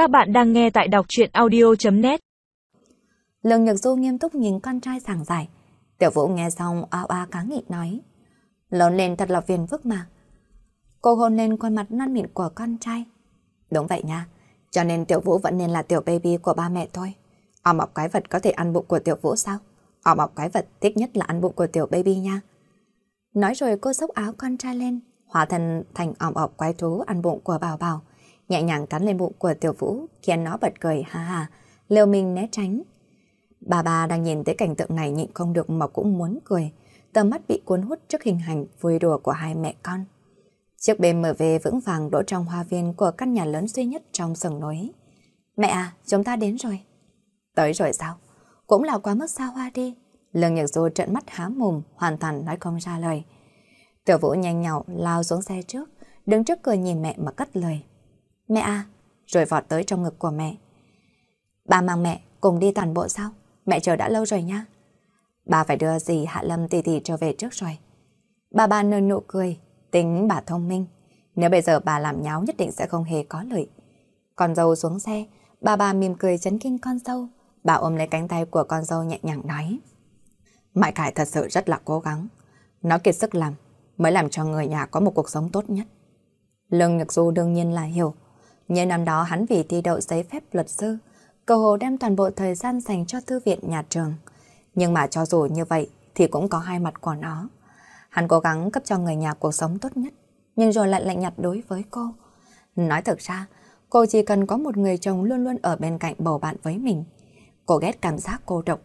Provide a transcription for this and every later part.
Các bạn đang nghe tại đọc chuyện audio.net Lương Nhật Du nghiêm túc nhìn con trai giảng giải. Tiểu Vũ nghe xong ao a cá nghị nói. Lớn lên thật là phiền phức mà. Cô hôn lên khuôn mặt non mịn của con trai. Đúng vậy nha. Cho nên Tiểu Vũ vẫn nên là tiểu baby của ba mẹ thôi. Ở mọc cái vật có thể ăn bụng của Tiểu Vũ sao? Ở mọc cái vật thích nhất là ăn bụng của tiểu baby nha. Nói rồi cô xốc áo con trai lên, hóa thân thành ỏm ọc quái thú ăn bụng của bảo bảo, nhẹ nhàng cắn lên bụng của tiểu vũ, khiến nó bật cười ha ha, liều mình né tránh. Bà bà đang nhìn thấy cảnh tượng này nhịn không được mà cũng muốn cười, tầm mắt bị cuốn hút trước hình ảnh vui đùa của hai mẹ con. Chiếc BMW vững vàng đỗ trong hoa viên của căn nhà lớn duy nhất trong sừng núi. Mẹ à, chúng ta đến rồi. Tới rồi sao? Cũng là quá mức xa hoa đi. Lương Nhật Du trợn mắt há mồm, hoàn toàn nói không ra lời. Tiểu Vũ nhanh nhậu lao xuống xe trước, đứng trước cửa nhìn mẹ mà cất lời. Mẹ à, rồi vọt tới trong ngực của mẹ. Ba mang mẹ cùng đi toàn bộ sao? Mẹ chờ đã lâu rồi nha. Bà phải đưa dì Hạ Lâm tỷ tỷ trở về trước rồi. Bà bà nở nụ cười, tính bà thông minh. Nếu bây giờ bà làm nháo nhất định sẽ không hề có lợi. Con dâu xuống xe, bà bà mỉm cười chấn kinh con dâu. Bà ôm lấy cánh tay của con dâu nhẹ nhàng nói. Mại Khải thật sự rất là cố gắng. Nó kiệt sức làm, mới làm cho người nhà có một cuộc sống tốt nhất. Lương Nhật Du đương nhiên là hiểu. Nhưng năm đó hắn vì thi đậu giấy phép luật sư, cầu hồ đem toàn bộ thời gian dành cho thư viện nhà trường. Nhưng mà cho dù như vậy thì cũng có hai mặt của nó. Hắn cố gắng cấp cho người nhà cuộc sống tốt nhất, nhưng rồi lại lạnh nhạt đối với cô. Nói thật ra, cô chỉ cần có một người chồng luôn luôn ở bên cạnh bầu bạn với mình. Cô ghét cảm giác cô độc,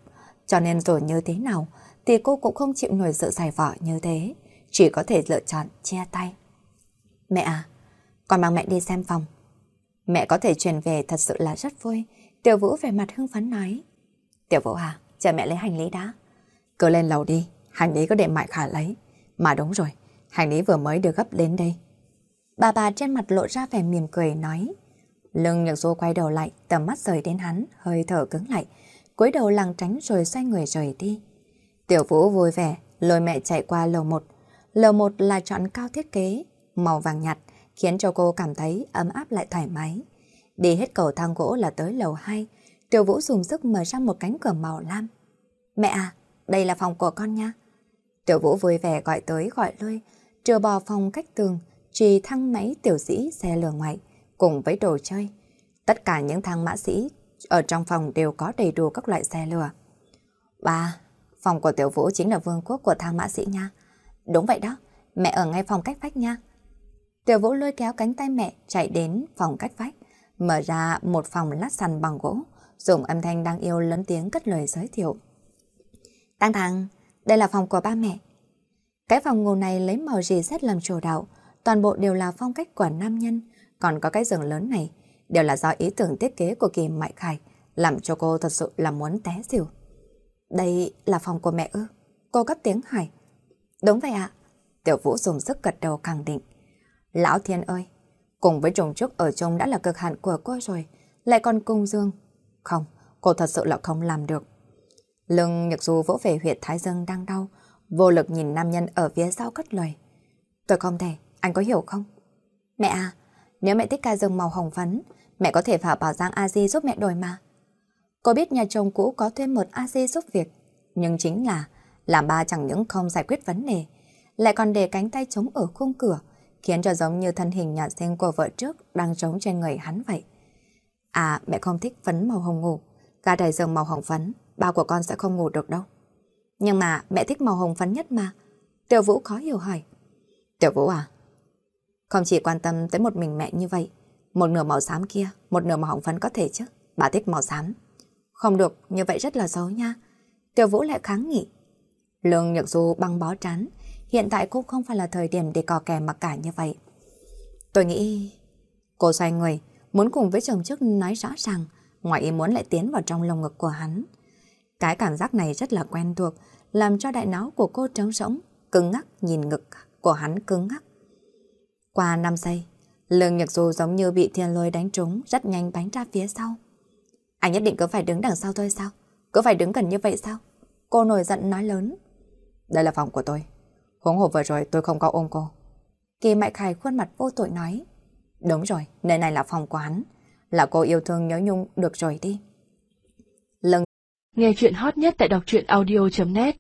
cho nên rồi như thế nào thì cô cũng không chịu nổi sự giải vỏ như thế, chỉ có thể lựa chọn chia tay. Mẹ à, con mang mẹ đi xem phòng. Mẹ có thể chuyển về thật sự là rất vui. Tiểu Vũ về mặt hưng phấn nói. Tiểu Vũ à, chờ mẹ lấy hành lý đã. Cứ lên lầu đi, hành lý có để Mại Khả lấy. Mà đúng rồi, hành lý vừa mới được gấp đến đây. Bà bà trên mặt lộ ra vẻ mỉm cười nói. Lương nhược Du quay đầu lại, tầm mắt rời đến hắn, hơi thở cứng lại, cúi đầu lằng tránh rồi xoay người rời đi. Tiểu Vũ vui vẻ, lôi mẹ chạy qua lầu 1. Lầu 1 là chọn cao thiết kế, màu vàng nhạt, khiến cho cô cảm thấy ấm áp lại thoải mái. Đi hết cầu thang gỗ là tới lầu 2, Tiểu Vũ dùng sức mở ra một cánh cửa màu lam. Mẹ à, đây là phòng của con nha. Tiểu Vũ vui vẻ gọi tới gọi lui, trừ bò phòng cách tường, trì thang máy tiểu sĩ xe lửa ngoại, cùng với đồ chơi. Tất cả những thang mã sĩ ở trong phòng đều có đầy đủ các loại xe lửa. Ba, phòng của Tiểu Vũ chính là vương quốc của thang mã sĩ nha. Đúng vậy đó, mẹ ở ngay phòng cách vách nha. Tiểu Vũ lôi kéo cánh tay mẹ chạy đến phòng cách vách, mở ra một phòng lát sàn bằng gỗ, dùng âm thanh đang yêu lớn tiếng cất lời giới thiệu. Tăng thằng, đây là phòng của ba mẹ. Cái phòng ngủ này lấy màu gì xét làm chủ đạo, toàn bộ đều là phong cách của nam nhân, còn có cái giường lớn này đều là do ý tưởng thiết kế của Kỳ Mại Khải, làm cho cô thật sự là muốn té xỉu. Đây là phòng của mẹ ư? Cô cất tiếng hỏi. Đúng vậy ạ. Tiểu Vũ dùng sức gật đầu khẳng định. Lão Thiên ơi, cùng với trùng trúc ở chung đã là cực hạn của cô rồi, lại còn cung dương. Không, cô thật sự là không làm được. Lưng Nhật Du vỗ về huyệt Thái Dương đang đau, vô lực nhìn nam nhân ở phía sau cất lời. Tôi không thể, anh có hiểu không? Mẹ à, nếu mẹ thích ca rừng màu hồng phấn, mẹ có thể vào bảo Giang A-di giúp mẹ đổi mà. Cô biết nhà chồng cũ có thuê một A-di giúp việc, nhưng chính là làm ba chẳng những không giải quyết vấn đề, lại còn để cánh tay chống ở khung cửa, khiến cho giống như thân hình nhà sinh của vợ trước đang trống trên người hắn vậy. À, mẹ không thích phấn màu hồng ngủ, ga đầy giường màu hồng phấn, ba của con sẽ không ngủ được đâu. Nhưng mà mẹ thích màu hồng phấn nhất mà. Tiểu Vũ khó hiểu hỏi. Tiểu Vũ à, không chỉ quan tâm tới một mình mẹ như vậy, một nửa màu xám kia, một nửa màu hồng phấn có thể chứ. Bà thích màu xám. Không được, như vậy rất là xấu nha. Tiểu Vũ lại kháng nghị. Lương Nhật Du băng bó trán, hiện tại cũng không phải là thời điểm để cò kè mặc cả như vậy. Tôi nghĩ... Cô xoay người, muốn cùng với chồng trước nói rõ ràng, ngoài ý muốn lại tiến vào trong lồng ngực của hắn. Cái cảm giác này rất là quen thuộc, làm cho đại não của cô trống rỗng, cứng ngắc nhìn ngực của hắn cứng ngắc. Qua 5 giây, lương nhật dù giống như bị thiên lôi đánh trúng, rất nhanh bánh ra phía sau. Anh nhất định cứ phải đứng đằng sau tôi sao? Cứ phải đứng gần như vậy sao? Cô nổi giận nói lớn. Đây là phòng của tôi. Huống hồ vừa rồi tôi không có ôm cô. Kỳ Mại Khải khuôn mặt vô tội nói. Đúng rồi, nơi này là phòng của hắn. là cô yêu thương nhớ nhung được rồi đi. Lần... Nghe chuyện hot nhất tại đọc truyện audio.net